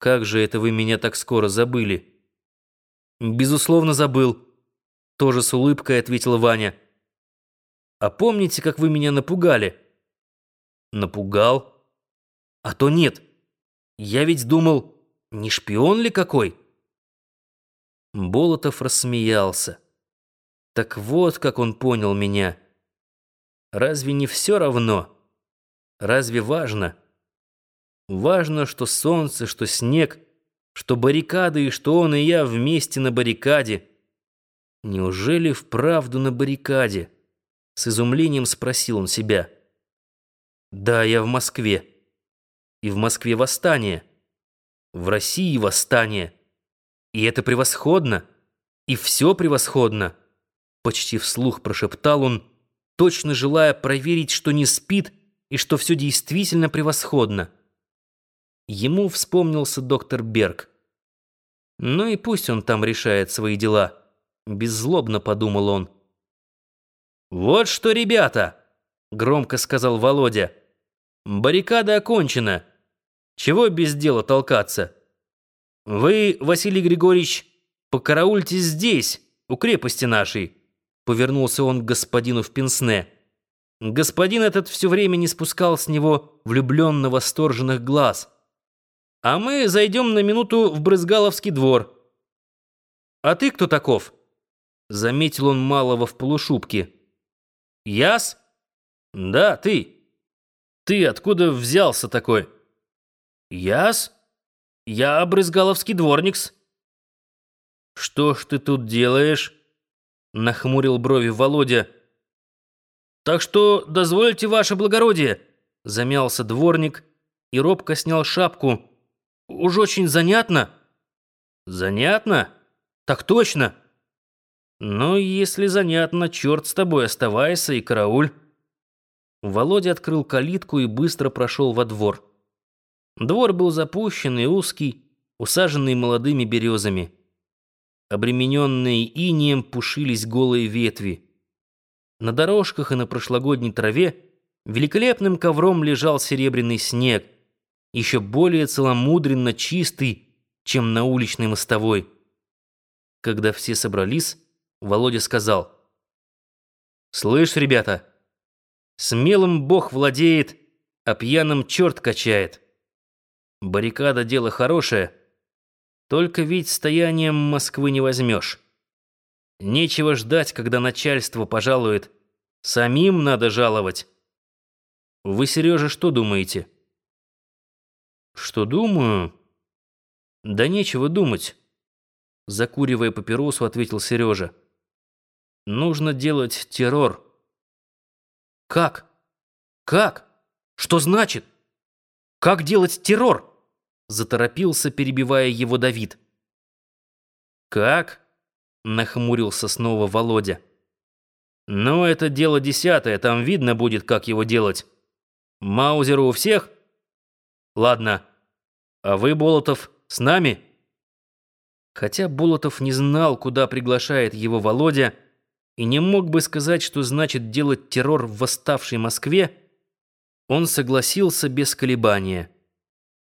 Как же это вы меня так скоро забыли? Безусловно, забыл. Тоже с улыбкой ответил Ваня. А помните, как вы меня напугали? Напугал? А то нет. Я ведь думал, не шпион ли какой? Болотов рассмеялся. Так вот, как он понял меня. Разве не все равно? Разве важно? Важно, что солнце, что снег, что баррикады и что он и я вместе на баррикаде. Неужели вправду на баррикаде? С изумлением спросил он себя. Да, я в Москве. И в Москве восстание. В России восстание. И это превосходно. И все превосходно. Почти вслух прошептал он, точно желая проверить, что не спит и что все действительно превосходно. Ему вспомнился доктор Берг. Ну и пусть он там решает свои дела. Беззлобно подумал он. «Вот что, ребята!» — громко сказал Володя. «Баррикада окончена. Чего без дела толкаться? Вы, Василий Григорьевич, покараульте здесь, у крепости нашей», — повернулся он к господину в пенсне. Господин этот все время не спускал с него влюбленно восторженных глаз — а мы зайдем на минуту в Брызгаловский двор. А ты кто таков? Заметил он малого в полушубке. Яс? Да, ты. Ты откуда взялся такой? Яс? Я Брызгаловский дворникс. Что ж ты тут делаешь? Нахмурил брови Володя. Так что дозвольте, ваше благородие, замялся дворник и робко снял шапку Уж очень занятно. Занятно? Так точно. Ну, если занятно, черт с тобой, оставайся и карауль. Володя открыл калитку и быстро прошел во двор. Двор был запущенный, узкий, усаженный молодыми березами. Обремененные инием пушились голые ветви. На дорожках и на прошлогодней траве великолепным ковром лежал серебряный снег — еще более целомудренно чистый, чем на уличной мостовой. Когда все собрались, Володя сказал, «Слышь, ребята, смелым Бог владеет, а пьяным черт качает. Баррикада — дело хорошее, только ведь стоянием Москвы не возьмешь. Нечего ждать, когда начальство пожалует, самим надо жаловать. Вы, Сережа, что думаете?» Что думаю? Да нечего думать. Закуривая папиросу, ответил Сережа. Нужно делать террор. Как? Как? Что значит? Как делать террор? Заторопился, перебивая его Давид. Как? Нахмурился снова Володя. Ну, это дело десятое, там видно будет, как его делать. Маузеру у всех? Ладно. А вы, Болотов, с нами? Хотя Болотов не знал, куда приглашает его Володя, и не мог бы сказать, что значит делать террор в восставшей Москве, он согласился без колебания.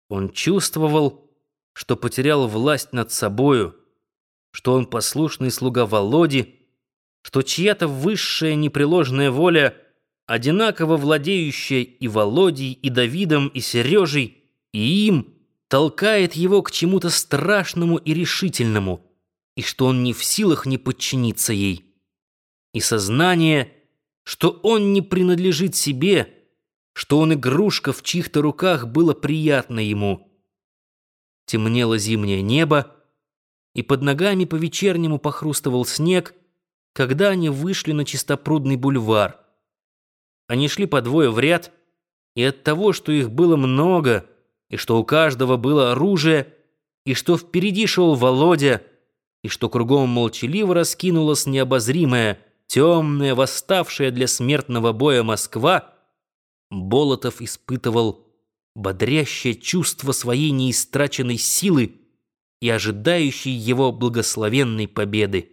Он чувствовал, что потерял власть над собою, что он послушный слуга Володи, что чья-то высшая непреложная воля, одинаково владеющая и Володей, и Давидом, и Сережей, и им — толкает его к чему-то страшному и решительному, и что он не в силах не подчиниться ей. И сознание, что он не принадлежит себе, что он игрушка в чьих-то руках, было приятно ему. Темнело зимнее небо, и под ногами по-вечернему похрустывал снег, когда они вышли на чистопрудный бульвар. Они шли по двое в ряд, и от того, что их было много — и что у каждого было оружие, и что впереди шел Володя, и что кругом молчаливо раскинулась необозримая, темная, восставшая для смертного боя Москва, Болотов испытывал бодрящее чувство своей неистраченной силы и ожидающей его благословенной победы.